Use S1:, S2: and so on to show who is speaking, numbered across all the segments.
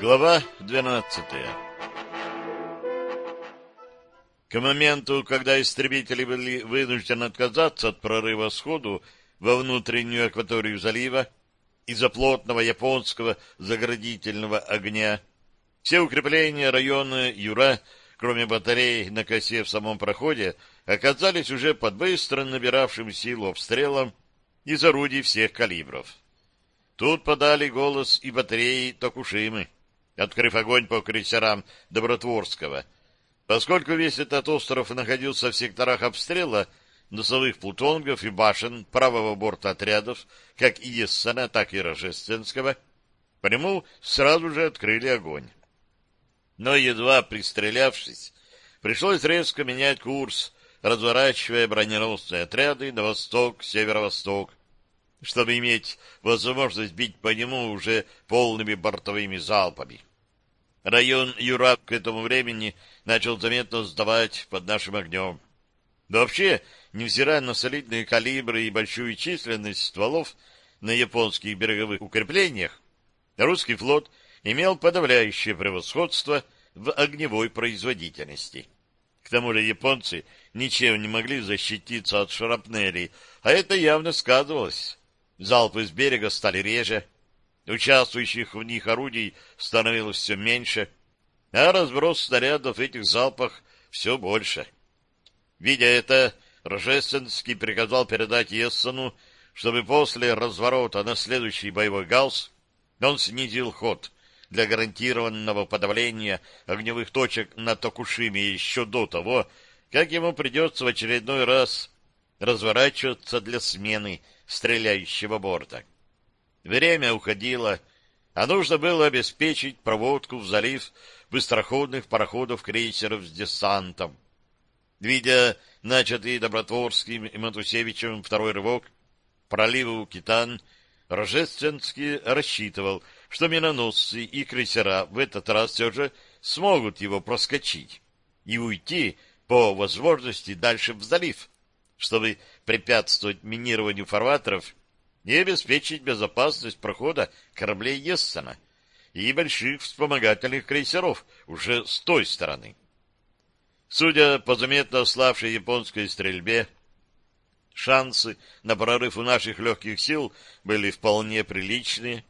S1: Глава 12 К моменту, когда истребители были вынуждены отказаться от прорыва сходу во внутреннюю акваторию залива из-за плотного японского заградительного огня, все укрепления района Юра, кроме батарей на косе в самом проходе, оказались уже под быстро набиравшим силу обстрелом из орудий всех калибров. Тут подали голос и батареи Токушимы открыв огонь по крейсерам Добротворского. Поскольку весь этот остров находился в секторах обстрела носовых плутонгов и башен правого борта отрядов, как и Ессена, так и Рожественского, по нему сразу же открыли огонь. Но, едва пристрелявшись, пришлось резко менять курс, разворачивая броненосные отряды на восток, северо-восток, чтобы иметь возможность бить по нему уже полными бортовыми залпами. Район Юра к этому времени начал заметно сдавать под нашим огнем. Да вообще, невзирая на солидные калибры и большую численность стволов на японских береговых укреплениях, русский флот имел подавляющее превосходство в огневой производительности. К тому же японцы ничем не могли защититься от шрапнелей, а это явно сказывалось. Залпы с берега стали реже, Участвующих в них орудий становилось все меньше, а разброс снарядов в этих залпах все больше. Видя это, Рожественский приказал передать Ессену, чтобы после разворота на следующий боевой галс он снизил ход для гарантированного подавления огневых точек на Токушиме еще до того, как ему придется в очередной раз разворачиваться для смены стреляющего борта. Время уходило, а нужно было обеспечить проводку в залив быстроходных пароходов-крейсеров с десантом. Видя начатый Добротворским и Матусевичем второй рывок пролива Китан, Рожественский рассчитывал, что миноносцы и крейсера в этот раз все же смогут его проскочить и уйти по возможности дальше в залив, чтобы препятствовать минированию фарватеров и обеспечить безопасность прохода кораблей Ессена и больших вспомогательных крейсеров уже с той стороны. Судя по заметно ославшей японской стрельбе, шансы на прорыв у наших легких сил были вполне приличные,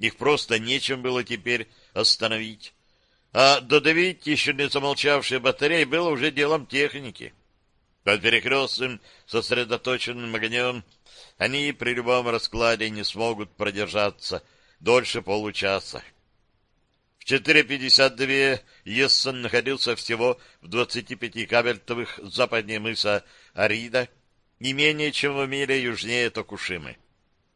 S1: их просто нечем было теперь остановить. А додавить еще не замолчавшие батареи было уже делом техники. Под перекрестным сосредоточенным огнем они при любом раскладе не смогут продержаться дольше получаса. В 4.52 Ессен находился всего в 25 кабельтовых западнее мыса Арида, не менее чем в миле южнее Токушимы.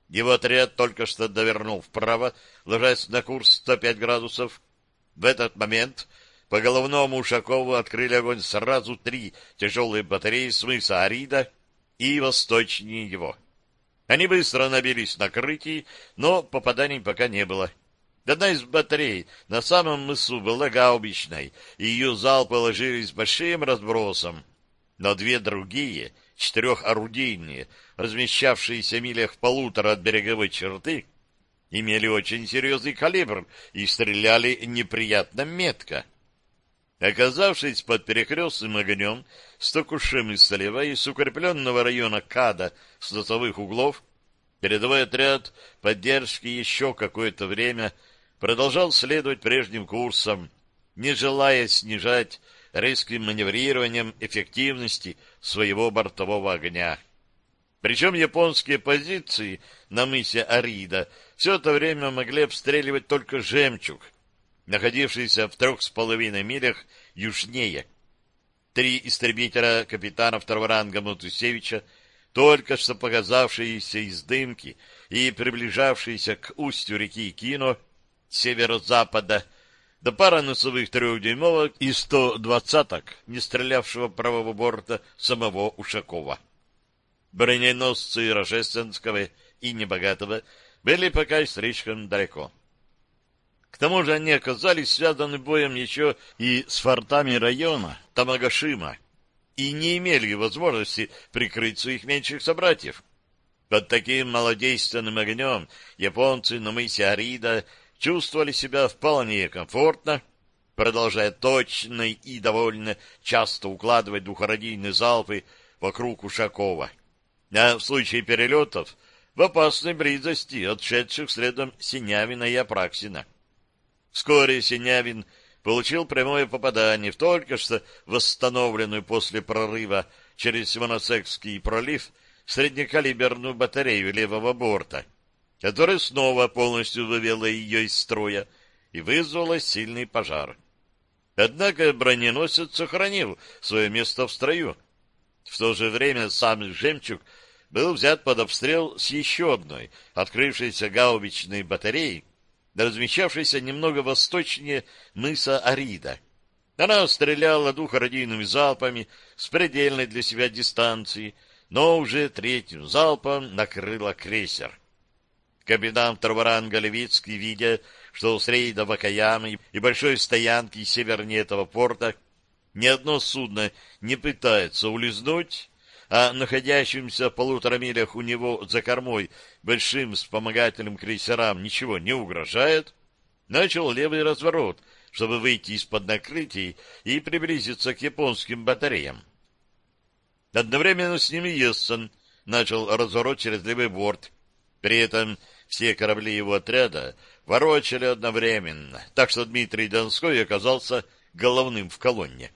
S1: Его отряд только что довернул вправо, ложась на курс 105 градусов. В этот момент по головному Ушакову открыли огонь сразу три тяжелые батареи с мыса Арида и восточнее его. Они быстро набились на крытии, но попаданий пока не было. Одна из батарей на самом мысу была гаубичной, и ее залпы ложились большим разбросом. Но две другие, четырехорудийные, размещавшиеся в милях полутора от береговой черты, имели очень серьезный калибр и стреляли неприятно метко. Оказавшись под перекрестным огнем с Токушимы слева и с укрепленного района Када с носовых углов, передовой отряд поддержки еще какое-то время продолжал следовать прежним курсом, не желая снижать резким маневрированием эффективности своего бортового огня. Причем японские позиции на мысе Арида все это время могли обстреливать только «Жемчуг», находившийся в трех с половиной милях южнее. Три истребителя капитана второго ранга Матусевича, только что показавшиеся из дымки и приближавшиеся к устью реки Кино северо-запада, да пара носовых трехдюймовок и сто двадцаток, не стрелявшего правого борта самого Ушакова. Броненосцы Рожественского и Небогатого были пока слишком далеко. К тому же они оказались связаны боем еще и с фортами района Тамагашима и не имели возможности прикрыть своих меньших собратьев. Под таким малодейственным огнем японцы на мысе Арида чувствовали себя вполне комфортно, продолжая точно и довольно часто укладывать двухородийные залпы вокруг Ушакова. А в случае перелетов в опасной близости отшедших следом Синявина и Апраксина. Вскоре Синявин получил прямое попадание в только что восстановленную после прорыва через Симоносекский пролив среднекалиберную батарею левого борта, которая снова полностью вывела ее из строя и вызвала сильный пожар. Однако броненосец сохранил свое место в строю. В то же время сам «Жемчуг» был взят под обстрел с еще одной открывшейся гаубичной батареей, размещавшейся немного восточнее мыса Арида. Она стреляла двухородийными залпами с предельной для себя дистанции, но уже третьим залпом накрыла крейсер. Капитан второго ранга Левицкий, видя, что с рейда Вакаямы и большой стоянки севернее этого порта ни одно судно не пытается улизнуть, а находящимся в полутора милях у него за кормой большим вспомогательным крейсерам ничего не угрожает, начал левый разворот, чтобы выйти из-под накрытий и приблизиться к японским батареям. Одновременно с ними Ессен начал разворот через левый борт. При этом все корабли его отряда ворочали одновременно, так что Дмитрий Донской оказался головным в колонне.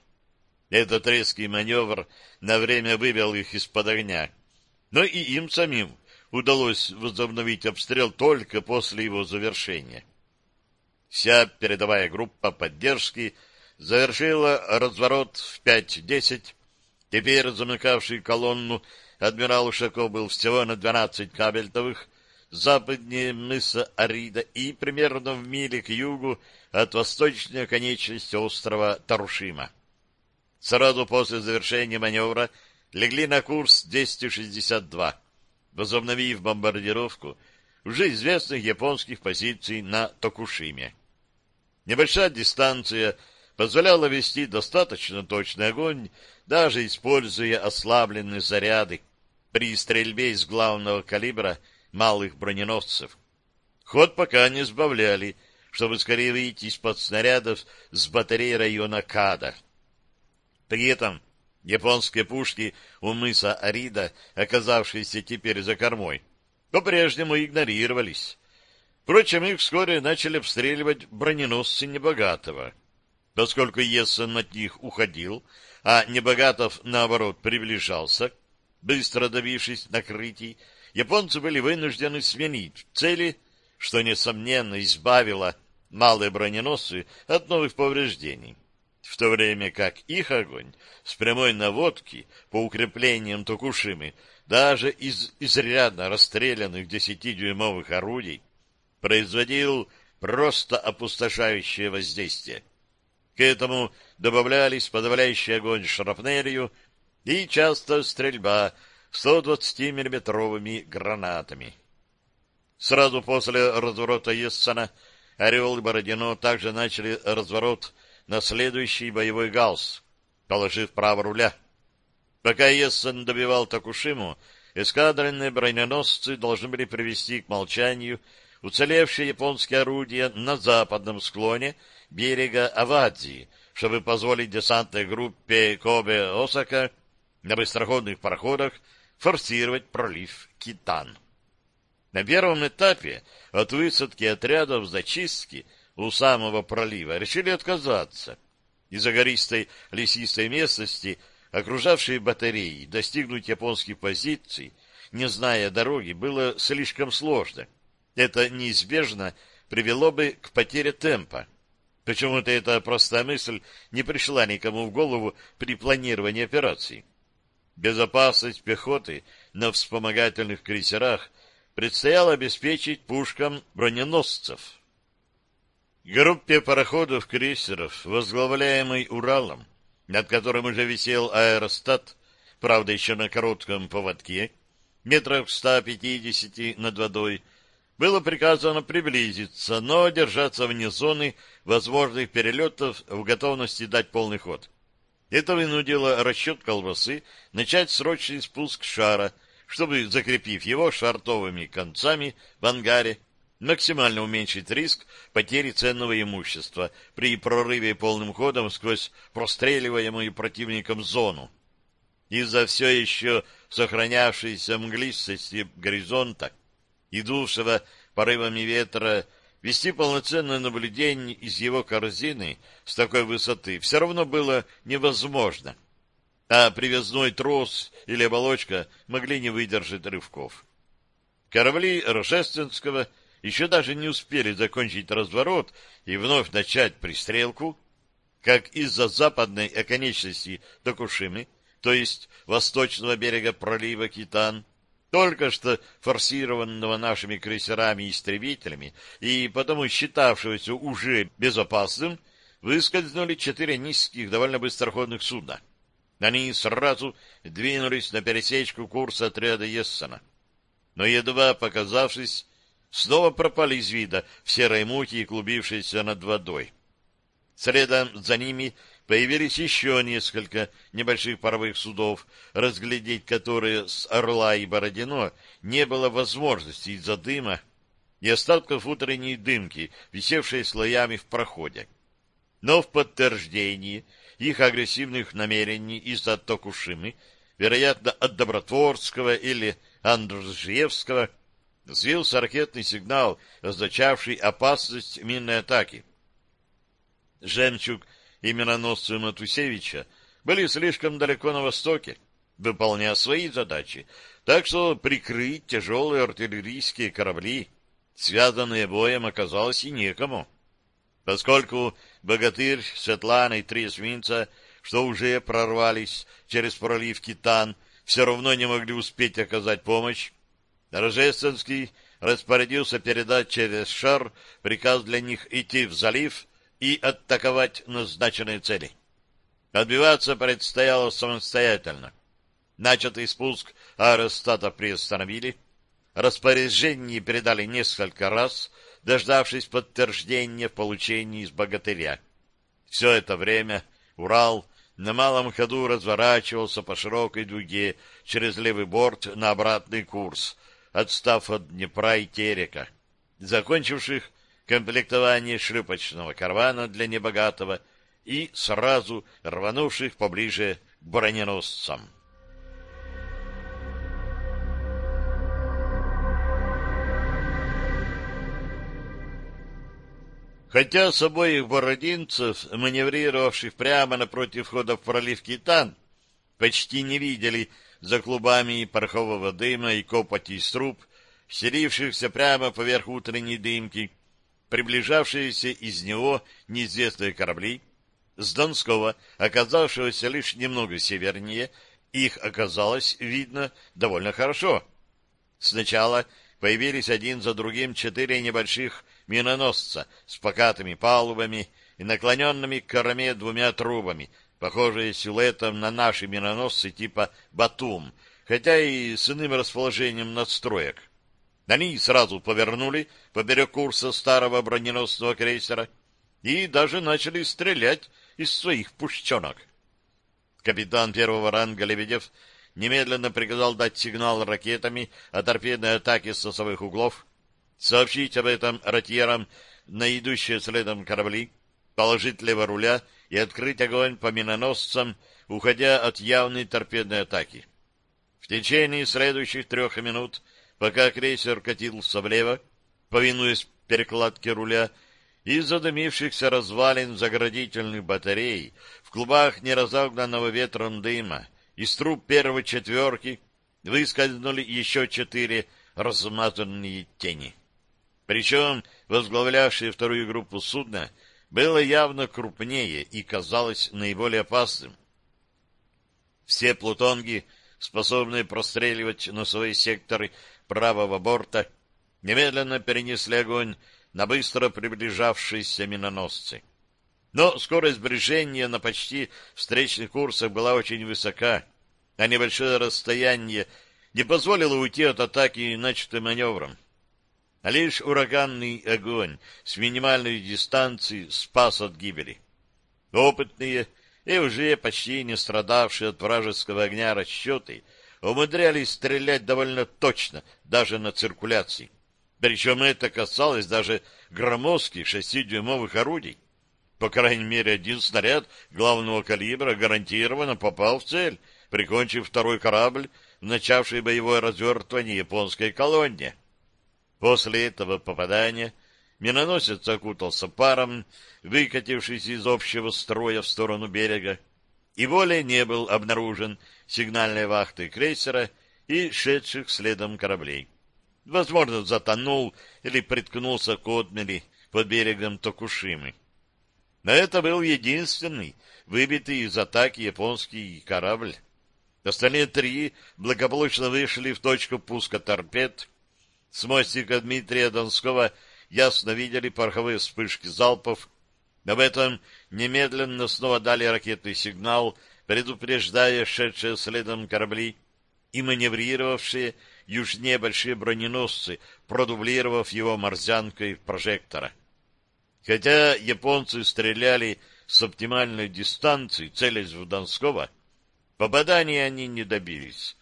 S1: Этот резкий маневр на время вывел их из-под огня. Но и им самим удалось возобновить обстрел только после его завершения. Вся передовая группа поддержки завершила разворот в 5-10. Теперь замыкавший колонну адмирал Ушаков был всего на 12 кабельтовых, западнее мыса Арида и примерно в миле к югу от восточной конечности острова Тарушима. Сразу после завершения маневра легли на курс 262, возобновив бомбардировку уже известных японских позиций на Токушиме. Небольшая дистанция позволяла вести достаточно точный огонь, даже используя ослабленные заряды при стрельбе из главного калибра малых броненосцев. Ход пока не сбавляли, чтобы скорее выйти из-под снарядов с батареи района Када. При этом японские пушки у мыса Арида, оказавшиеся теперь за кормой, по-прежнему игнорировались. Впрочем, их вскоре начали обстреливать броненосцы Небогатого. Поскольку Ессен от них уходил, а Небогатов, наоборот, приближался, быстро добившись накрытий, японцы были вынуждены сменить цели, что, несомненно, избавило малые броненосцы от новых повреждений в то время как их огонь с прямой наводки по укреплениям Токушимы даже из изрядно расстрелянных десятидюймовых орудий производил просто опустошающее воздействие. К этому добавлялись подавляющий огонь шрапнелью и часто стрельба 120-миллиметровыми гранатами. Сразу после разворота Ессена Орел и Бородино также начали разворот на следующий боевой галс, положив право руля. Пока Ессен добивал Такушиму, эскадренные броненосцы должны были привести к молчанию уцелевшие японские орудия на западном склоне берега Авадзи, чтобы позволить десантной группе Кобе-Осака на быстроходных пароходах форсировать пролив Китан. На первом этапе от высадки отрядов зачистки у самого пролива, решили отказаться. Из-за гористой лесистой местности, окружавшей батареи, достигнуть японских позиций, не зная дороги, было слишком сложно. Это неизбежно привело бы к потере темпа. Почему-то эта простая мысль не пришла никому в голову при планировании операции. Безопасность пехоты на вспомогательных крейсерах предстояло обеспечить пушкам броненосцев. Группе пароходов-крейсеров, возглавляемой Уралом, над которым уже висел аэростат, правда, еще на коротком поводке, метрах 150 над водой, было приказано приблизиться, но держаться вне зоны возможных перелетов в готовности дать полный ход. Это вынудило расчет колбасы начать срочный спуск шара, чтобы, закрепив его шартовыми концами в ангаре, максимально уменьшить риск потери ценного имущества при прорыве полным ходом сквозь простреливаемую противником зону. Из-за все еще сохранявшейся мглистости горизонта, идувшего порывами ветра, вести полноценное наблюдение из его корзины с такой высоты все равно было невозможно, а привязной трос или оболочка могли не выдержать рывков. Корабли Рожественского — еще даже не успели закончить разворот и вновь начать пристрелку, как из-за западной оконечности Токушимы, то есть восточного берега пролива Китан, только что форсированного нашими крейсерами и истребителями и потому считавшегося уже безопасным, выскользнули четыре низких, довольно быстроходных судна. Они сразу двинулись на пересечку курса отряда Ессена. Но едва показавшись снова пропали из вида в серой мути, клубившейся над водой. Следом за ними появились еще несколько небольших паровых судов, разглядеть которые с Орла и Бородино не было возможности из-за дыма и остатков утренней дымки, висевшей слоями в проходе. Но в подтверждении их агрессивных намерений из-за Токушимы, вероятно, от Добротворского или Андржевского, взвился ракетный сигнал, означавший опасность минной атаки. «Жемчуг» и миноносцы Матусевича были слишком далеко на востоке, выполняя свои задачи, так что прикрыть тяжелые артиллерийские корабли, связанные боем, оказалось и некому. Поскольку «Богатырь», «Светлана» и три эсминца, что уже прорвались через пролив Китан, все равно не могли успеть оказать помощь, Рожественский распорядился передать через шар приказ для них идти в залив и атаковать назначенные цели. Отбиваться предстояло самостоятельно. Начатый спуск аэростата приостановили, распоряжение передали несколько раз, дождавшись подтверждения в получении из богатыря. Все это время Урал на малом ходу разворачивался по широкой дуге через левый борт на обратный курс, отстав от Днепра и Терека, закончивших комплектование шлюпочного карвана для небогатого и сразу рванувших поближе к броненосцам. Хотя с обоих бородинцев, маневрировавших прямо напротив входа в пролив Китан, почти не видели за клубами порохового дыма и копоти из труб, селившихся прямо поверх утренней дымки, приближавшиеся из него неизвестные корабли, с Донского, оказавшегося лишь немного севернее, их оказалось видно довольно хорошо. Сначала появились один за другим четыре небольших миноносца с покатыми палубами и наклоненными к корме двумя трубами, похожие силуэтом на наши миноносцы типа «Батум», хотя и с иным расположением надстроек. Они сразу повернули поперек курса старого броненосного крейсера и даже начали стрелять из своих пушченок. Капитан первого ранга Лебедев немедленно приказал дать сигнал ракетами о торпедной атаке с носовых углов, сообщить об этом ротьерам на идущие следом корабли, положить лево руля и открыть огонь по миноносцам, уходя от явной торпедной атаки. В течение следующих трех минут, пока крейсер катился влево, повинуясь перекладке руля, из задымившихся развалин заградительных батарей в клубах неразогнанного ветром дыма из труб первой четверки выскользнули еще четыре размазанные тени. Причем возглавлявшие вторую группу судна было явно крупнее и казалось наиболее опасным. Все плутонги, способные простреливать носовые секторы правого борта, немедленно перенесли огонь на быстро приближавшиеся миноносцы. Но скорость сближения на почти встречных курсах была очень высока, а небольшое расстояние не позволило уйти от атаки начатым маневром лишь ураганный огонь с минимальной дистанции спас от гибели. Опытные и уже почти не страдавшие от вражеского огня расчеты умудрялись стрелять довольно точно, даже на циркуляции. Причем это касалось даже громоздких шестидюймовых орудий. По крайней мере, один снаряд главного калибра гарантированно попал в цель, прикончив второй корабль, начавший боевое развертывание японской колонне. После этого попадания миноносец окутался паром, выкатившись из общего строя в сторону берега, и более не был обнаружен сигнальной вахты крейсера и шедших следом кораблей. Возможно, затонул или приткнулся к отмели под берегом Токушимы. Но это был единственный выбитый из атаки японский корабль. Остальные три благополучно вышли в точку пуска торпед. С мостика Дмитрия Донского ясно видели пороховые вспышки залпов. Об этом немедленно снова дали ракетный сигнал, предупреждая шедшие следом корабли и маневрировавшие южнее большие броненосцы, продублировав его морзянкой прожектора. Хотя японцы стреляли с оптимальной дистанции, целясь в Донского, попадания они не добились.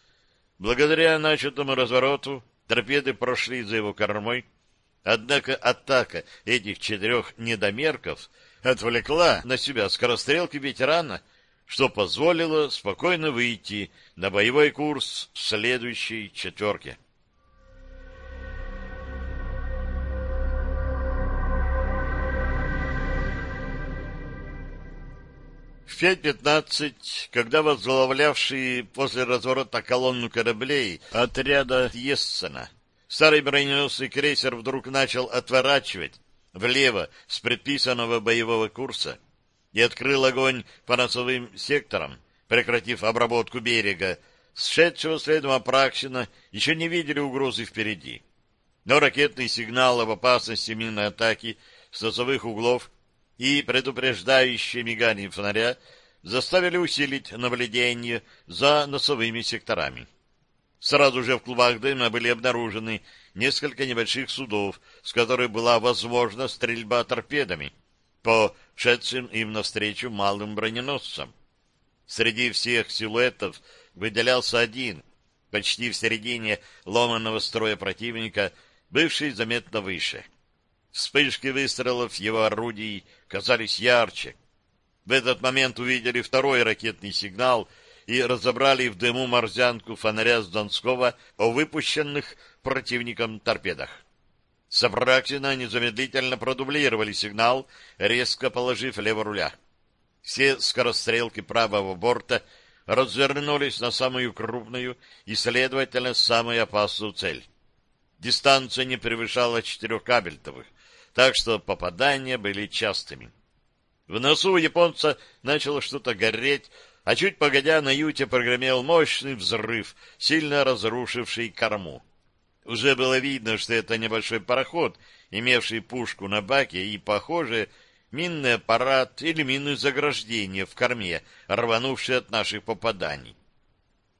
S1: Благодаря начатому развороту торпеды прошли за его кормой, однако атака этих четырех недомерков отвлекла на себя скорострелки ветерана, что позволило спокойно выйти на боевой курс следующей четверки. В 5.15, когда возглавлявший после разворота колонну кораблей отряда Ессена, старый броненосный крейсер вдруг начал отворачивать влево с предписанного боевого курса и открыл огонь по носовым секторам, прекратив обработку берега, сшедшего следом Апраксина еще не видели угрозы впереди. Но ракетный сигнал об опасности минной атаки с носовых углов и предупреждающее мигание фонаря заставили усилить наблюдение за носовыми секторами. Сразу же в клубах дыма были обнаружены несколько небольших судов, с которых была возможна стрельба торпедами по шедшим им навстречу малым броненосцам. Среди всех силуэтов выделялся один, почти в середине ломаного строя противника, бывший заметно выше. Вспышки выстрелов его орудий казались ярче. В этот момент увидели второй ракетный сигнал и разобрали в дыму морзянку фонаря с Донского о выпущенных противником торпедах. С Апраксина незамедлительно продублировали сигнал, резко положив лево руля. Все скорострелки правого борта развернулись на самую крупную и, следовательно, самую опасную цель. Дистанция не превышала четырех кабельтовых, так что попадания были частыми. В носу японца начало что-то гореть, а чуть погодя на юте прогремел мощный взрыв, сильно разрушивший корму. Уже было видно, что это небольшой пароход, имевший пушку на баке и, похоже, минный аппарат или минное заграждение в корме, рванувшее от наших попаданий.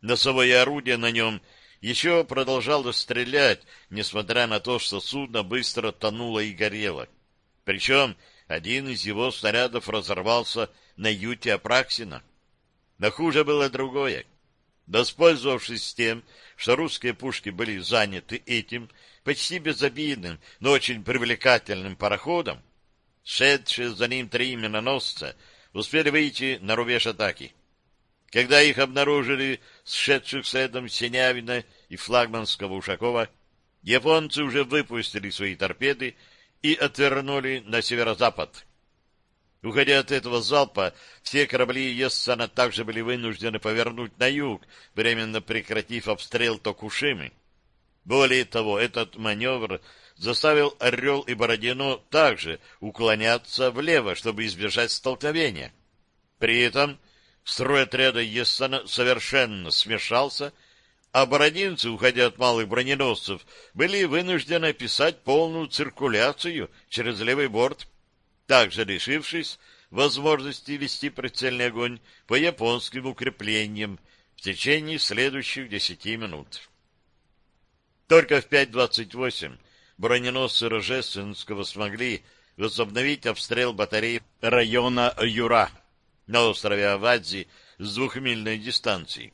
S1: Носовое орудие на нем еще продолжало стрелять, несмотря на то, что судно быстро тонуло и горело. Причем один из его снарядов разорвался на юте Апраксина. Но хуже было другое. Воспользовавшись тем, что русские пушки были заняты этим почти безобидным, но очень привлекательным пароходом, шедшие за ним три миноносца успели выйти на рубеж атаки. Когда их обнаружили сшедших следом Синявина и флагманского Ушакова, японцы уже выпустили свои торпеды и отвернули на северо-запад. Уходя от этого залпа, все корабли Ессана также были вынуждены повернуть на юг, временно прекратив обстрел Токушимы. Более того, этот маневр заставил Орел и Бородино также уклоняться влево, чтобы избежать столкновения. При этом Строй отряда Ессена совершенно смешался, а бородинцы, уходя от малых броненосцев, были вынуждены писать полную циркуляцию через левый борт, также лишившись возможности вести прицельный огонь по японским укреплениям в течение следующих десяти минут. Только в 5.28 броненосцы Рожественского смогли возобновить обстрел батарей района Юра, на острове Авадзи с двухмильной дистанции.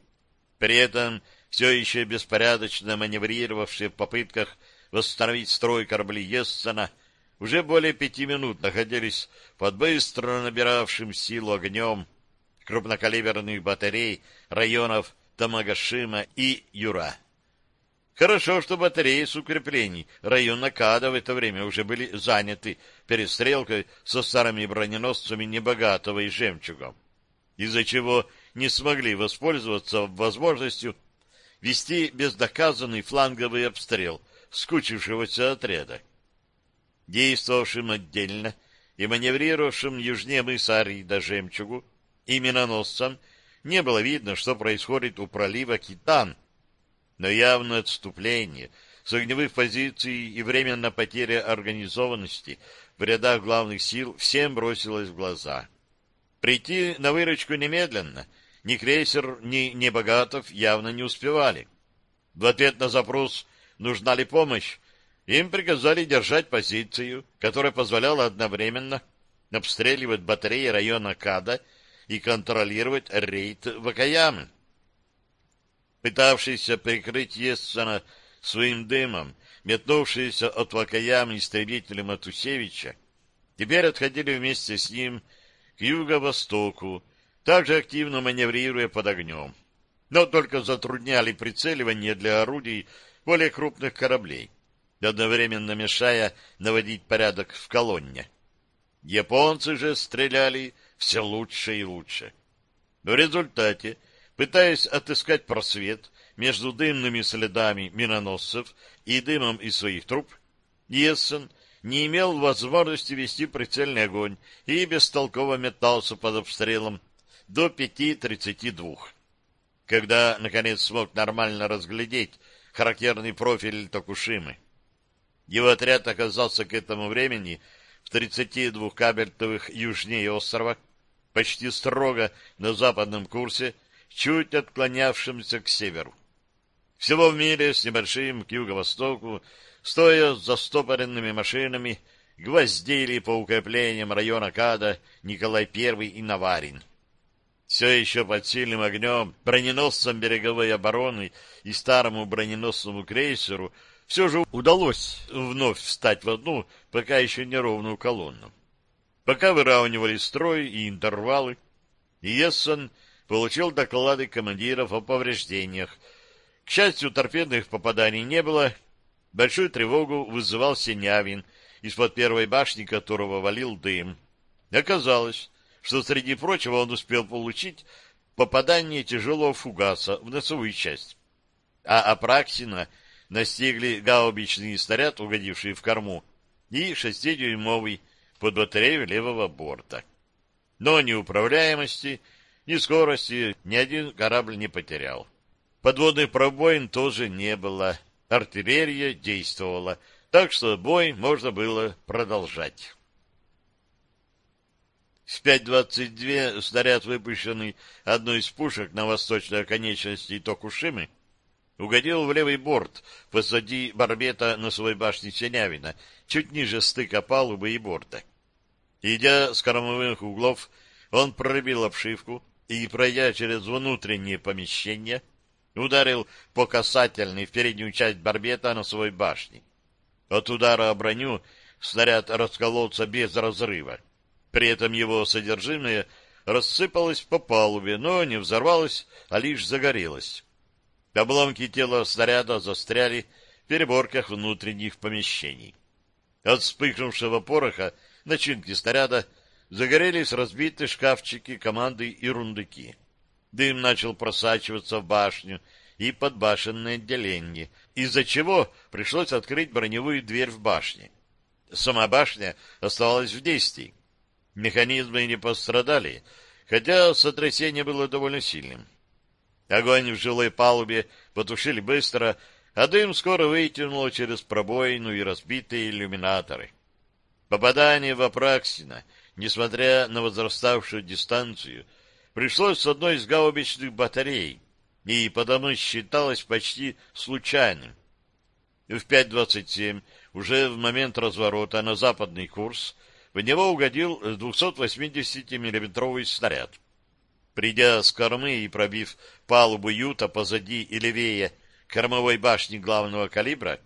S1: При этом все еще беспорядочно маневрировавшие в попытках восстановить строй корабли Ессена, уже более пяти минут находились под быстро набиравшим силу огнем крупнокалиберных батарей районов Тамагашима и Юра. Хорошо, что батареи с укреплений района Када в это время уже были заняты перестрелкой со старыми броненосцами Небогатого и Жемчугом, из-за чего не смогли воспользоваться возможностью вести бездоказанный фланговый обстрел скучившегося отряда. Действовавшим отдельно и маневрировавшим южнее мыса Арида Жемчугу и миноносцам не было видно, что происходит у пролива Китан, но явное отступление с огневых позиций и временно потеря организованности в рядах главных сил всем бросилось в глаза. Прийти на выручку немедленно ни крейсер, ни Небогатов явно не успевали. В ответ на запрос «нужна ли помощь?» им приказали держать позицию, которая позволяла одновременно обстреливать батареи района Када и контролировать рейд Вакаямы. Пытавшийся прикрыть Ессена своим дымом, метнувшиеся от Вакаямы истребители Матусевича, теперь отходили вместе с ним к юго-востоку, также активно маневрируя под огнем, но только затрудняли прицеливание для орудий более крупных кораблей, одновременно мешая наводить порядок в колонне. Японцы же стреляли все лучше и лучше. В результате, пытаясь отыскать просвет между дымными следами миноносцев и дымом из своих труб, Ессен не имел возможности вести прицельный огонь и бестолково метался под обстрелом до 5.32. Когда, наконец, смог нормально разглядеть характерный профиль Токушимы. Его отряд оказался к этому времени в 32 кабельтовых южнее острова, почти строго на западном курсе, чуть отклонявшимся к северу. Всего в мире с небольшим к юго-востоку, стоя с застопоренными машинами, гвоздили по укреплениям района Када Николай I и Наварин. Все еще под сильным огнем броненосцам береговой обороны и старому броненосному крейсеру все же удалось вновь встать в одну, пока еще неровную колонну. Пока выравнивали строй и интервалы, Ессен получил доклады командиров о повреждениях. К счастью, торпедных попаданий не было. Большую тревогу вызывал Синявин, из-под первой башни которого валил дым. Оказалось, что, среди прочего, он успел получить попадание тяжелого фугаса в носовую часть. А Апраксина настигли гаубичный снаряд, угодивший в корму, и шестидюймовый под батарею левого борта. Но ни управляемости, ни скорости ни один корабль не потерял. Подводных пробоин тоже не было. Артиллерия действовала, так что бой можно было продолжать. В 5.22 снаряд, выпущенный одной из пушек на восточной оконечности Токушимы, угодил в левый борт позади барбета носовой башни Синявина, чуть ниже стыка палубы и борта. Идя с кормовых углов, он пробил обшивку и, пройдя через внутреннее помещение, ударил по касательной в переднюю часть барбета носовой башни. От удара о броню снаряд раскололся без разрыва. При этом его содержимое рассыпалось по палубе, но не взорвалось, а лишь загорелось. Обломки тела снаряда застряли в переборках внутренних помещений. От вспыхнувшего пороха начинки снаряда загорелись разбитые шкафчики команды и рундуки. Дым начал просачиваться в башню и подбашенное отделение, из-за чего пришлось открыть броневую дверь в башне. Сама башня оставалась в действии. Механизмы не пострадали, хотя сотрясение было довольно сильным. Огонь в жилой палубе потушили быстро, а дым скоро вытянуло через пробоину и разбитые иллюминаторы. Попадание в Апраксина, несмотря на возраставшую дистанцию, пришлось с одной из гаубичных батарей, и потому считалось почти случайным. В 5.27, уже в момент разворота на западный курс, в него угодил 280-миллиметровый снаряд. Придя с кормы и пробив палубу юта позади и левее кормовой башни главного калибра,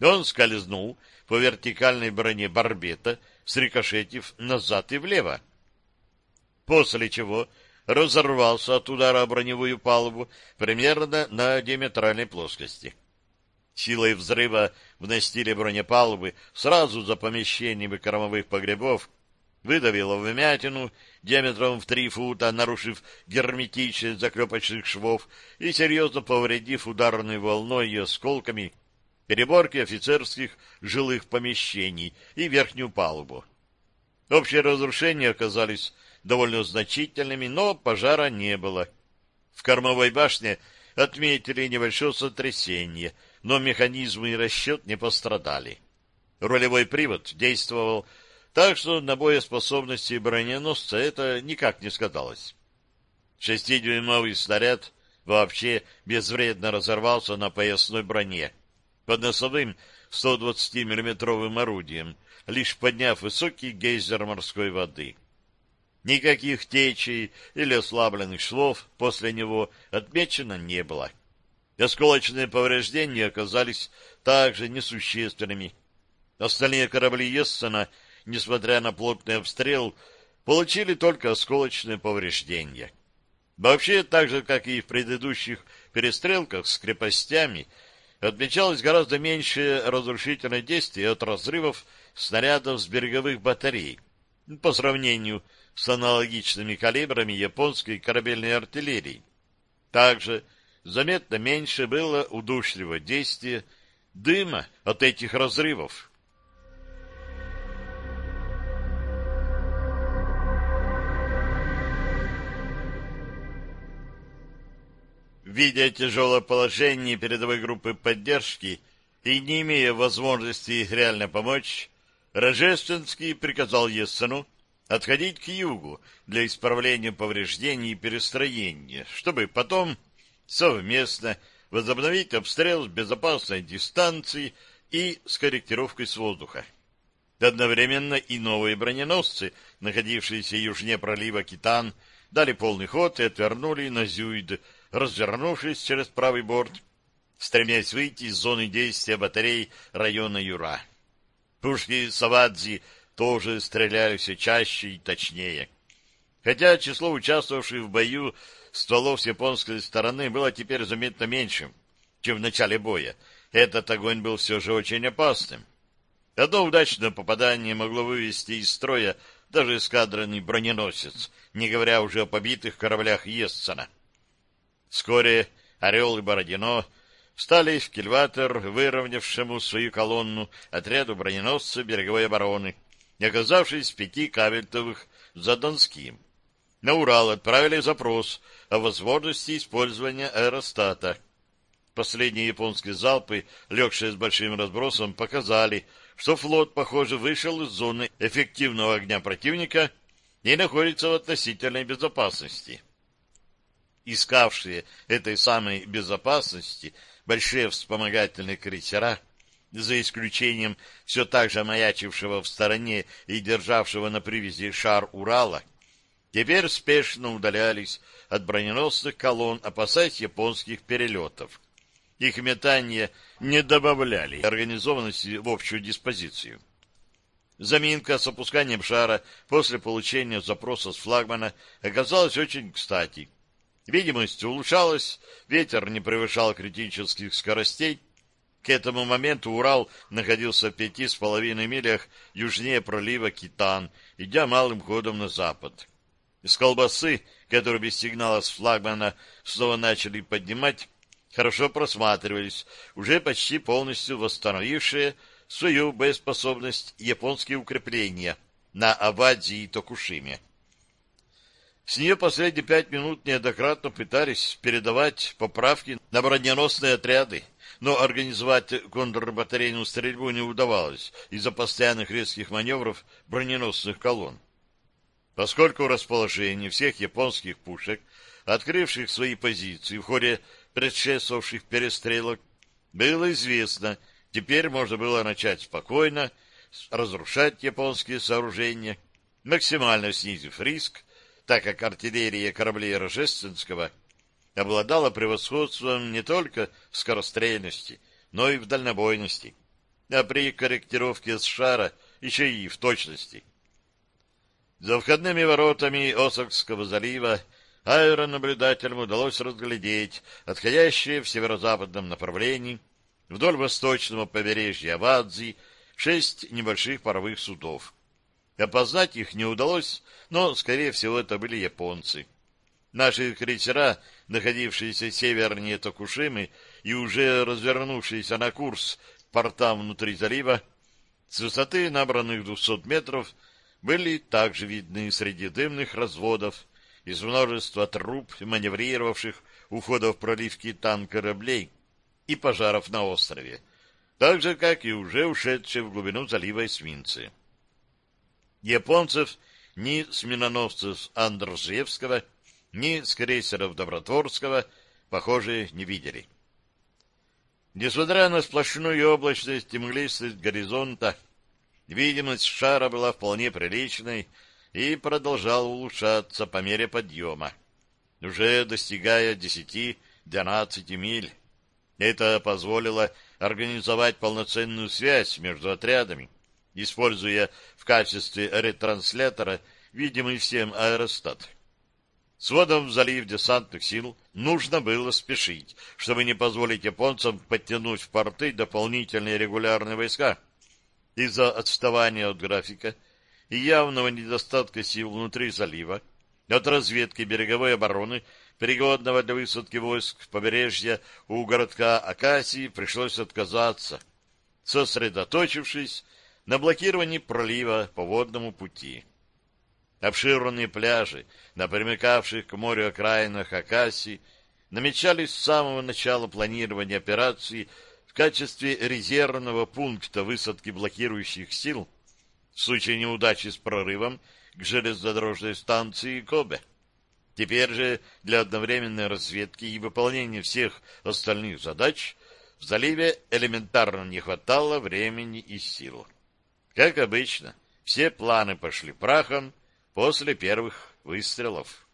S1: Он скользнул по вертикальной броне барбета, срикошетив назад и влево. После чего разорвался от удара о броневую палубу примерно на диаметральной плоскости. Силой взрыва в настиле бронепалубы сразу за помещениями кормовых погребов выдавило вмятину диаметром в три фута, нарушив герметичность заклепочных швов и серьезно повредив ударной волной и осколками переборки офицерских жилых помещений и верхнюю палубу. Общие разрушения оказались довольно значительными, но пожара не было. В кормовой башне отметили небольшое сотрясение, но механизмы и расчет не пострадали. Рулевой привод действовал так, что на боеспособности броненосца это никак не сказалось. Шестидюймовый снаряд вообще безвредно разорвался на поясной броне под носовым 120 миллиметровым орудием, лишь подняв высокий гейзер морской воды. Никаких течей или ослабленных швов после него отмечено не было. Осколочные повреждения оказались также несущественными. Остальные корабли Ессена, несмотря на плотный обстрел, получили только осколочные повреждения. Вообще, так же, как и в предыдущих перестрелках с крепостями, отмечалось гораздо меньшее разрушительное действие от разрывов снарядов с береговых батарей по сравнению с аналогичными калибрами японской корабельной артиллерии. Также заметно меньше было удушливого действия дыма от этих разрывов. Видя тяжелое положение передовой группы поддержки и не имея возможности реально помочь, Рожественский приказал Ессену отходить к югу для исправления повреждений и перестроения, чтобы потом совместно возобновить обстрел с безопасной дистанции и с корректировкой с воздуха. Одновременно и новые броненосцы, находившиеся южнее пролива Китан, дали полный ход и отвернули на Зюйд, развернувшись через правый борт, стремясь выйти из зоны действия батарей района Юра. Пушки Савадзи тоже стреляли все чаще и точнее. Хотя число участвовавших в бою стволов с японской стороны было теперь заметно меньшим, чем в начале боя. Этот огонь был все же очень опасным. Одно удачное попадание могло вывести из строя даже эскадренный броненосец, не говоря уже о побитых кораблях Ессена. Вскоре «Орел» и «Бородино» встали в кильватер, выровнявшему свою колонну отряду броненосца береговой обороны, и оказавшись в пяти кабельтовых за Донским. На Урал отправили запрос о возможности использования аэростата. Последние японские залпы, легшие с большим разбросом, показали, что флот, похоже, вышел из зоны эффективного огня противника и находится в относительной безопасности. Искавшие этой самой безопасности большие вспомогательные крейсера за исключением все так же маячившего в стороне и державшего на привязи шар Урала, теперь спешно удалялись от броненосных колонн, опасаясь японских перелетов. Их метания не добавляли организованности в общую диспозицию. Заминка с опусканием шара после получения запроса с флагмана оказалась очень кстати. Видимость улучшалась, ветер не превышал критических скоростей, к этому моменту Урал находился в пяти с половиной милях южнее пролива Китан, идя малым ходом на запад. С колбасы, которые без сигнала с флагмана снова начали поднимать, хорошо просматривались уже почти полностью восстановившие свою боеспособность японские укрепления на Аваде и Токушиме. С нее последние пять минут неоднократно пытались передавать поправки на броненосные отряды, но организовать контрбатарейную стрельбу не удавалось из-за постоянных резких маневров броненосных колонн. Поскольку расположение всех японских пушек, открывших свои позиции в ходе предшествовавших перестрелок, было известно, теперь можно было начать спокойно разрушать японские сооружения, максимально снизив риск, так как артиллерия кораблей Рожественского — обладала превосходством не только в скорострельности, но и в дальнобойности. а при корректировке с шара еще и в точности. За входными воротами Осокского залива аэронаблюдателям удалось разглядеть отходящие в северо-западном направлении вдоль восточного побережья Авадзи шесть небольших паровых судов. Опознать их не удалось, но, скорее всего, это были японцы. Наши крейсера, находившиеся севернее Токушимы и уже развернувшиеся на курс к портам внутри залива, с высоты набранных 200 метров были также видны среди дымных разводов из множества труб, маневрировавших у входа в пролив китан кораблей и пожаров на острове, так же, как и уже ушедшие в глубину залива эсминцы. Японцев ни с миноносцев Андржевского, ни с крейсеров Добротворского, похоже, не видели. Несмотря на сплошную облачность и мглистость горизонта, видимость шара была вполне приличной и продолжала улучшаться по мере подъема, уже достигая 10-12 миль. Это позволило организовать полноценную связь между отрядами, используя в качестве ретранслятора видимый всем аэростат. С вводом в залив десантных сил нужно было спешить, чтобы не позволить японцам подтянуть в порты дополнительные регулярные войска. Из-за отставания от графика и явного недостатка сил внутри залива, от разведки береговой обороны, пригодного для высадки войск побережья у городка Акасии, пришлось отказаться, сосредоточившись на блокировании пролива по водному пути. Обширные пляжи на примыкавших к морю окраинах Акасии намечались с самого начала планирования операции в качестве резервного пункта высадки блокирующих сил в случае неудачи с прорывом к железнодорожной станции Кобе. Теперь же для одновременной разведки и выполнения всех остальных задач в заливе элементарно не хватало времени и сил. Как обычно, все планы пошли прахом после первых выстрелов.